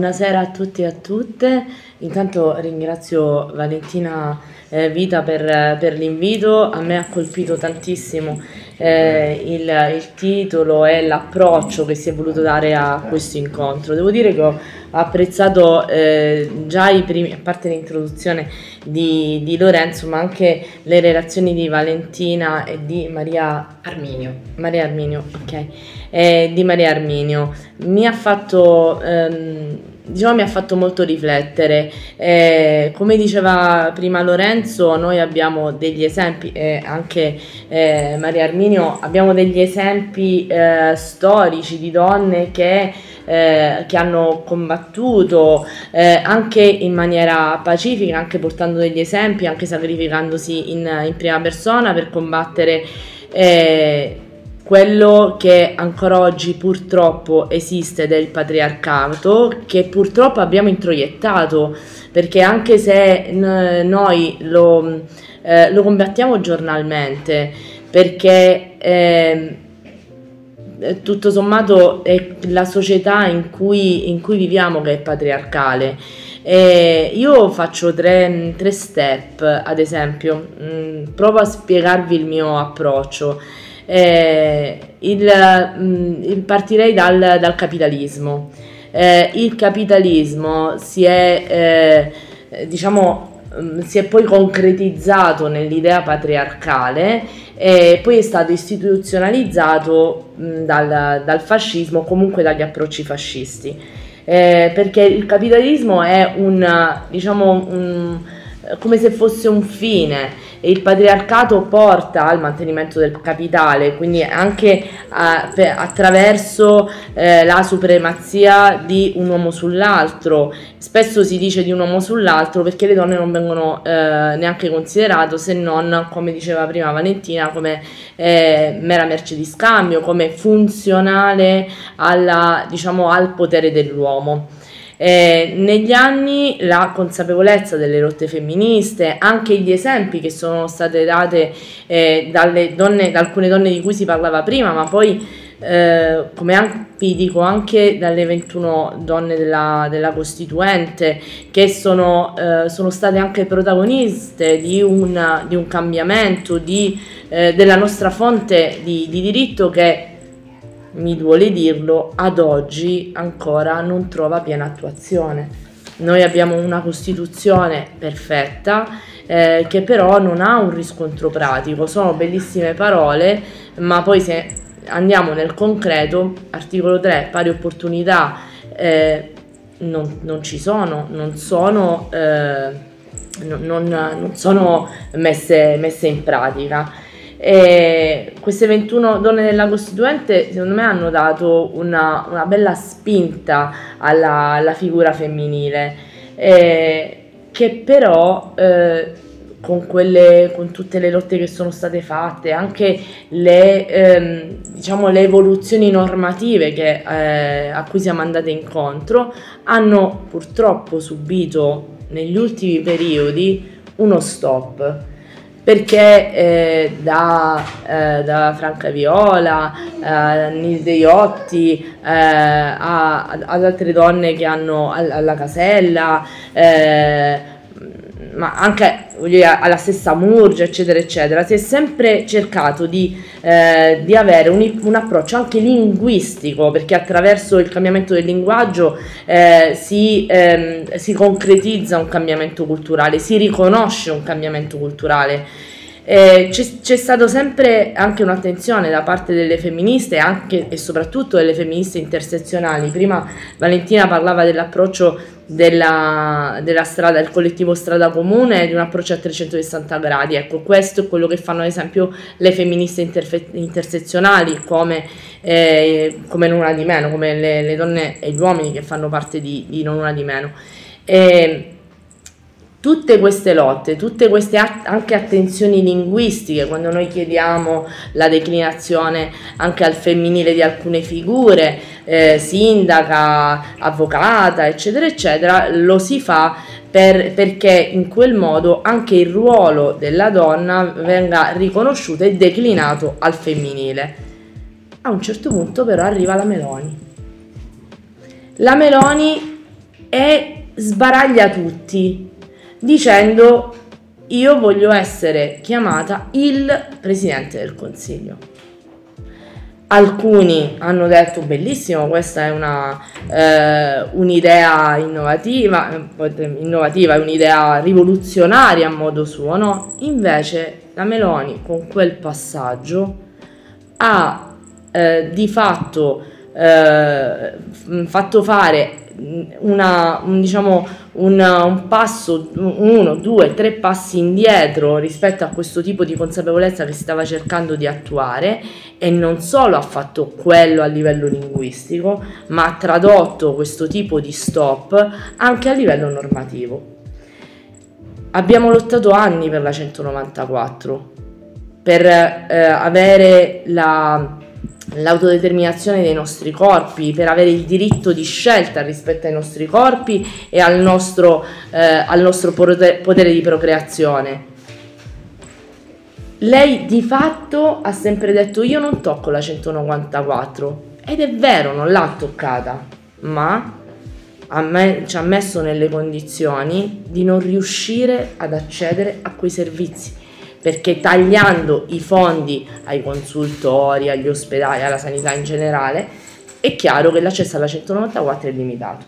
Buonasera a tutti e a tutte, intanto ringrazio Valentina eh, Vita per, per, l'invito, a me ha colpito tantissimo eh, il, il, titolo e l'approccio che si è voluto dare a questo incontro. Devo dire che ho apprezzato eh, già i primi, a parte l'introduzione di, di, Lorenzo, ma anche le relazioni di Valentina e di Maria Arminio. Maria Arminio, ok. Di Maria Arminio. Mi ha fatto... Ehm, diciamo mi ha fatto molto riflettere. Eh, come diceva prima Lorenzo, noi abbiamo degli esempi, e eh, anche eh, Maria Arminio, abbiamo degli esempi eh, storici di donne che, eh, che hanno combattuto eh, anche in maniera pacifica, anche portando degli esempi, anche sacrificandosi in, in prima persona per combattere quello che ancora oggi purtroppo esiste del patriarcato, che purtroppo abbiamo introiettato, perché anche se n- noi lo, eh, lo, combattiamo giornalmente, perché eh, tutto sommato è la società in cui, in cui viviamo che è patriarcale. Eh, io faccio tre, tre, step, ad esempio, mh, mm, provo a spiegarvi il mio approccio. Eh, il, mh, mm, partirei dal, dal capitalismo. Eh, il capitalismo si è, eh, diciamo, mm, si è poi concretizzato nell'idea patriarcale e poi è stato istituzionalizzato mh, mm, dal, dal fascismo, comunque dagli approcci fascisti. Eh, perché il capitalismo è un, diciamo, un, come se fosse un fine il patriarcato porta al mantenimento del capitale, quindi anche a, attraverso eh, la supremazia di un uomo sull'altro. Spesso si dice di un uomo sull'altro perché le donne non vengono eh, neanche considerate se non, come diceva prima Valentina, come eh, mera merce di scambio, come funzionale alla, diciamo, al potere dell'uomo. Eh, negli anni la consapevolezza delle lotte femministe, anche gli esempi che sono state date eh, dalle donne, da alcune donne di cui si parlava prima, ma poi eh, come anche, dico anche dalle 21 donne della, della Costituente che sono, eh, sono, state anche protagoniste di, una, di un cambiamento di, eh, della nostra fonte di, di diritto che mi duole dirlo, ad oggi ancora non trova piena attuazione. Noi abbiamo una Costituzione perfetta eh, che però non ha un riscontro pratico, sono bellissime parole, ma poi se andiamo nel concreto, articolo 3, pari opportunità, eh, non, non, ci sono, non sono, eh, non, non sono messe, messe in pratica. E queste 21 donne della Costituente secondo me hanno dato una, una bella spinta alla, alla figura femminile, eh, che però eh, con, quelle, con tutte le lotte che sono state fatte, anche le, ehm, diciamo, le evoluzioni normative che, eh, a cui siamo andate incontro, hanno purtroppo subito negli ultimi periodi uno stop perché eh, da, eh, da, Franca Viola, eh, Nilde Iotti, eh, ad altre donne che hanno alla Casella, eh, ma anche dire, alla stessa Murgia, eccetera, eccetera, si è sempre cercato di, eh, di avere un, un, approccio anche linguistico, perché attraverso il cambiamento del linguaggio eh, si, ehm, si concretizza un cambiamento culturale, si riconosce un cambiamento culturale. Eh, c'è, c'è stata sempre anche un'attenzione da parte delle femministe anche e soprattutto delle femministe intersezionali. Prima Valentina parlava dell'approccio della, della strada, del collettivo strada comune, di un approccio a 360 gradi. Ecco, questo è quello che fanno ad esempio le femministe interfe- intersezionali come, eh, come Non Una di Meno, come le, le, donne e gli uomini che fanno parte di, di Non Una di Meno. E, tutte queste lotte, tutte queste att- anche attenzioni linguistiche, quando noi chiediamo la declinazione anche al femminile di alcune figure, eh, sindaca, avvocata, eccetera, eccetera, lo si fa per, perché in quel modo anche il ruolo della donna venga riconosciuto e declinato al femminile. A un certo punto però arriva la Meloni. La Meloni e sbaraglia tutti dicendo io voglio essere chiamata il Presidente del Consiglio. Alcuni hanno detto bellissimo, questa è una, eh, un'idea innovativa, innovativa, è un'idea rivoluzionaria a modo suo, no? Invece la Meloni con quel passaggio ha eh, di fatto eh, fatto fare una, un, diciamo, un, un, passo, uno, due, tre passi indietro rispetto a questo tipo di consapevolezza che stava cercando di attuare e non solo ha fatto quello a livello linguistico, ma ha tradotto questo tipo di stop anche a livello normativo. Abbiamo lottato anni per la 194, per eh, avere la l'autodeterminazione dei nostri corpi, per avere il diritto di scelta rispetto ai nostri corpi e al nostro, eh, al nostro potere di procreazione. Lei di fatto ha sempre detto io non tocco la 194 ed è vero, non l'ha toccata, ma me, ci ha messo nelle condizioni di non riuscire ad accedere a quei servizi perché tagliando i fondi ai consultori, agli ospedali, alla sanità in generale, è chiaro che l'accesso alla 194 è limitato.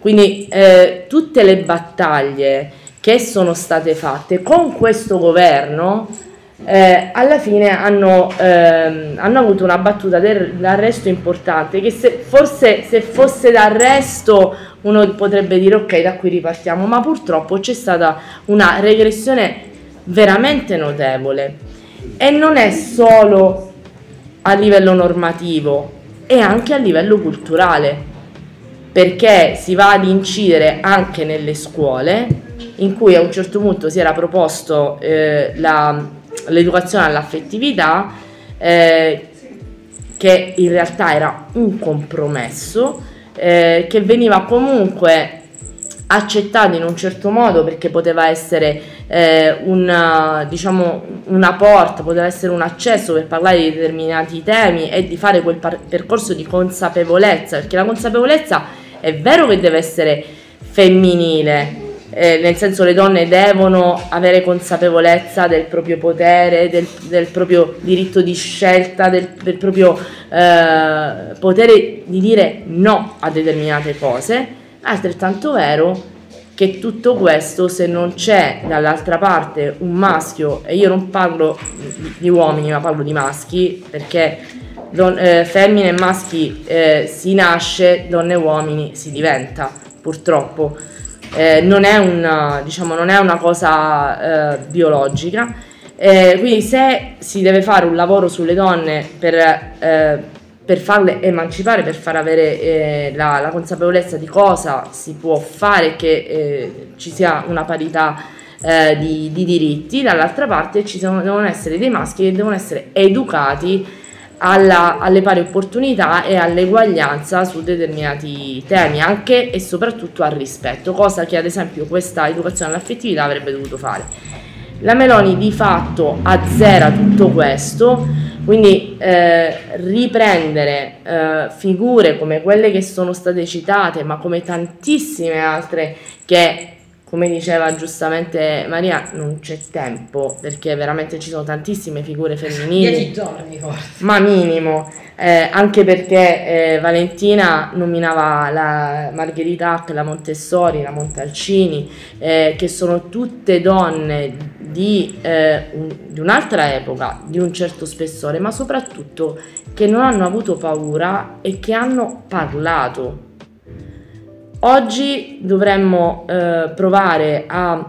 Quindi eh, tutte le battaglie che sono state fatte con questo governo eh, alla fine hanno, ehm, hanno, avuto una battuta d'arresto importante che se, forse se fosse d'arresto uno potrebbe dire ok da qui ripartiamo ma purtroppo c'è stata una regressione veramente notevole. E non è solo a livello normativo, è anche a livello culturale, perché si va ad incidere anche nelle scuole in cui a un certo punto si era proposto eh, la, l'educazione all'affettività, eh, che in realtà era un compromesso, eh, che veniva comunque accettato in un certo modo perché poteva essere eh, una, diciamo, una porta, poteva essere un accesso per parlare di determinati temi e di fare quel par- percorso di consapevolezza, perché la consapevolezza è vero che deve essere femminile, eh, nel senso le donne devono avere consapevolezza del proprio potere, del, del proprio diritto di scelta, del, del proprio eh, potere di dire no a determinate cose. Altrettanto vero che tutto questo se non c'è dall'altra parte un maschio, e io non parlo di uomini ma parlo di maschi, perché don, eh, femmine e maschi eh, si nasce, donne e uomini si diventa, purtroppo. Eh, non, è una, diciamo, non è una cosa eh, biologica. Eh, quindi se si deve fare un lavoro sulle donne per eh, per farle emancipare, per far avere eh, la, la, consapevolezza di cosa si può fare, che eh, ci sia una parità eh, di, di, diritti, dall'altra parte ci sono, devono essere dei maschi che devono essere educati alla, alle pari opportunità e all'eguaglianza su determinati temi, anche e soprattutto al rispetto, cosa che ad esempio questa educazione all'affettività avrebbe dovuto fare. La Meloni di fatto azzera tutto questo quindi eh, riprendere eh, figure come quelle che sono state citate, ma come tantissime altre che come diceva giustamente Maria, non c'è tempo perché veramente ci sono tantissime figure femminili. 10 giorni forse. Ma minimo, eh, anche perché eh, Valentina nominava la Margherita Hack, la Montessori, la Montalcini, eh, che sono tutte donne di, eh, un, di un'altra epoca, di un certo spessore, ma soprattutto che non hanno avuto paura e che hanno parlato Oggi dovremmo eh, provare a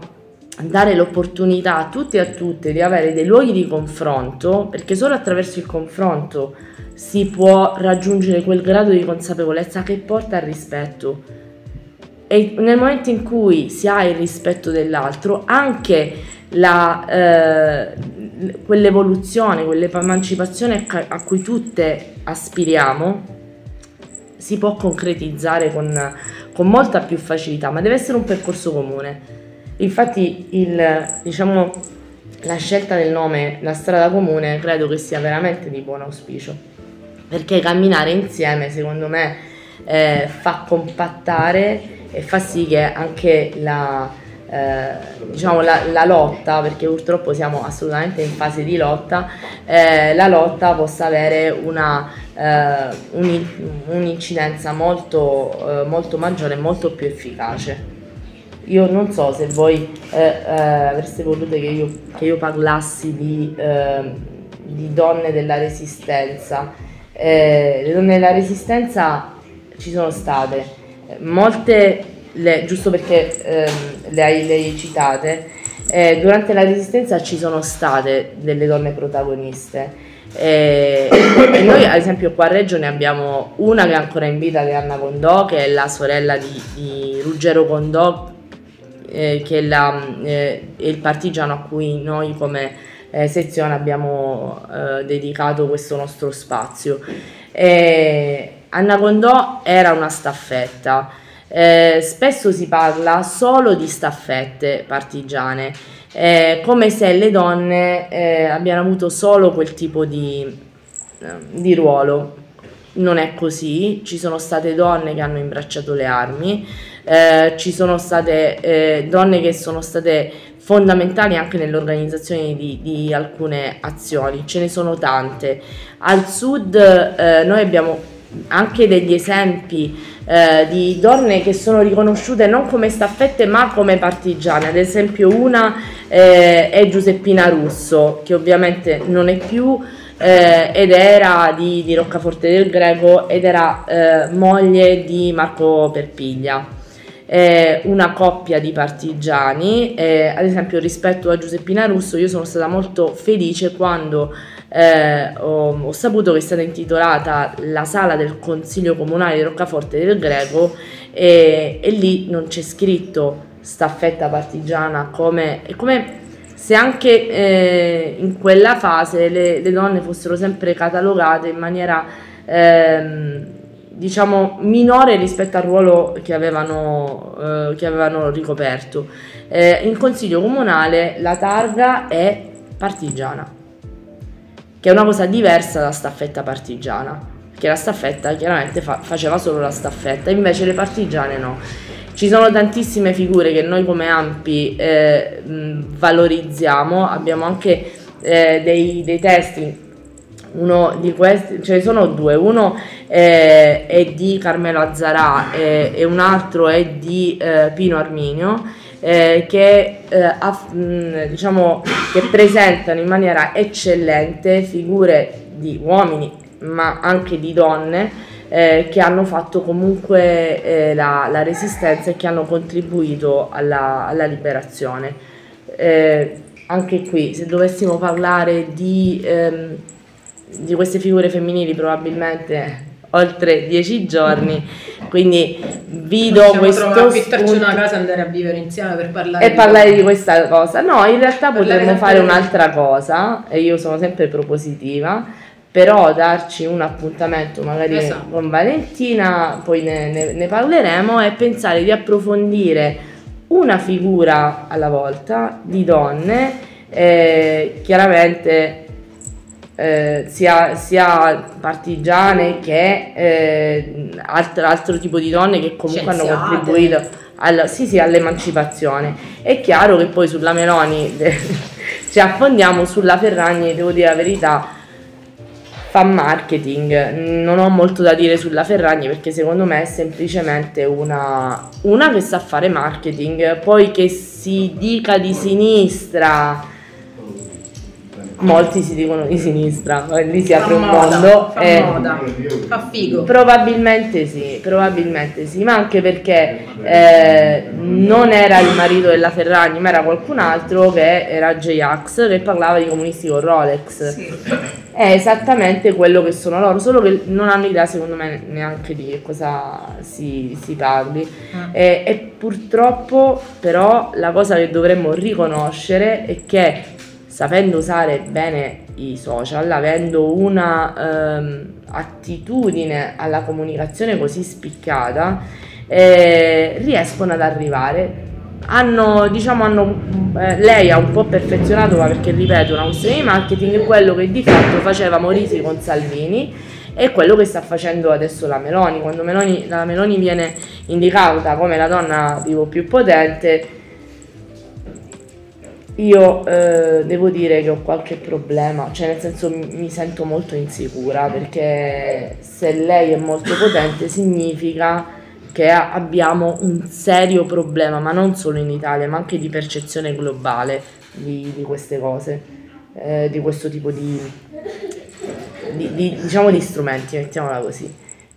dare l'opportunità a tutti e a tutte di avere dei luoghi di confronto, perché solo attraverso il confronto si può raggiungere quel grado di consapevolezza che porta al rispetto. E nel momento in cui si ha il rispetto dell'altro, anche la, eh, quell'evoluzione, quell'emancipazione a cui tutte aspiriamo, si può concretizzare con con molta più facilità, ma deve essere un percorso comune. Infatti il, diciamo, la scelta del nome La strada comune credo che sia veramente di buon auspicio, perché camminare insieme secondo me eh, fa compattare e fa sì che anche la, eh, diciamo la, la, lotta, perché purtroppo siamo assolutamente in fase di lotta, eh, la lotta possa avere una, eh, un, un'incidenza molto, eh, molto maggiore e molto più efficace. Io non so se voi eh, eh, avreste voluto che io, che io parlassi di, di, donne della resistenza. le donne della resistenza ci sono state, molte le, giusto perché ehm, le, hai, citate, eh, durante la Resistenza ci sono state delle donne protagoniste. Eh, e noi ad esempio qua a Reggio ne abbiamo una che è ancora in vita che è Anna Condò che è la sorella di, di Ruggero Condò eh, che è, la, eh, è, il partigiano a cui noi come eh, sezione abbiamo eh, dedicato questo nostro spazio Anna Condò era una staffetta eh, spesso si parla solo di staffette partigiane, eh, come se le donne eh, abbiano avuto solo quel tipo di, eh, di ruolo. Non è così, ci sono state donne che hanno imbracciato le armi, eh, ci sono state eh, donne che sono state fondamentali anche nell'organizzazione di, di, alcune azioni, ce ne sono tante. Al sud noi abbiamo anche degli esempi eh, di donne che sono riconosciute non come staffette ma come partigiane. Ad esempio una eh, è Giuseppina Russo, che ovviamente non è più eh, ed era di, di, Roccaforte del Greco ed era eh, moglie di Marco Perpiglia. una coppia di partigiani, ad esempio rispetto a Giuseppina Russo io sono stata molto felice quando eh, ho, ho, saputo che è stata intitolata la sala del Consiglio Comunale di Roccaforte del Greco e, e lì non c'è scritto staffetta partigiana come, come se anche eh, in quella fase le, le, donne fossero sempre catalogate in maniera ehm, diciamo minore rispetto al ruolo che avevano, eh, che avevano ricoperto. Eh, in consiglio comunale la targa è partigiana che è una cosa diversa da staffetta partigiana, perché la staffetta chiaramente fa- faceva solo la staffetta, invece le partigiane no. Ci sono tantissime figure che noi come AMPI eh, valorizziamo, abbiamo anche eh, dei, dei, testi, uno di questi, ce ne sono due, uno eh, è di Carmelo Azzarà e un altro è di eh, Pino Arminio eh, che, eh, aff- mh, diciamo, che presentano in maniera eccellente figure di uomini ma anche di donne eh, che hanno fatto comunque eh, la, la, resistenza e che hanno contribuito alla, alla liberazione. Eh, anche qui, se dovessimo parlare di, ehm, di queste figure femminili, probabilmente oltre dieci giorni. Quindi vi do questo affittarci una casa e andare a vivere insieme per parlare e di parlare di questa cosa. No in realtà potremmo fare un'altra cosa e io sono sempre propositiva però darci un appuntamento magari esatto. con Valentina poi ne, ne, ne parleremo e pensare di approfondire una figura alla volta di donne eh, chiaramente eh, sia, sia, partigiane che eh, altro, altro, tipo di donne che comunque Scienziate. hanno contribuito al, sì, sì, all'emancipazione. È chiaro che poi sulla Meloni ci affondiamo, sulla Ferragni, devo dire la verità, fa marketing. Non ho molto da dire sulla Ferragni perché secondo me è semplicemente una, una che sa fare marketing, poi che si dica di sinistra molti si dicono di sinistra, lì si apre un mondo. Fa eh, moda, fa figo. Probabilmente sì, probabilmente sì, ma anche perché eh, non era il marito della Ferragni, ma era qualcun altro che era J-Ax che parlava di comunisti con Rolex. Sì. È esattamente quello che sono loro, solo che non hanno idea secondo me neanche di che cosa si, si parli. Mm. E, e purtroppo però la cosa che dovremmo riconoscere è che sapendo usare bene i social, avendo una ehm, attitudine alla comunicazione così spiccata, eh, riescono ad arrivare. Hanno, diciamo, hanno, eh, lei ha un po' perfezionato, ma perché ripeto, una questione di marketing, quello che di fatto faceva Morisi con Salvini è quello che sta facendo adesso la Meloni. Quando Meloni, la Meloni viene indicata come la donna tipo, più potente, io eh, devo dire che ho qualche problema, cioè nel senso mi, sento molto insicura perché se lei è molto potente significa che abbiamo un serio problema, ma non solo in Italia, ma anche di percezione globale di, di queste cose, eh, di questo tipo di, di, di, diciamo di strumenti, mettiamola così.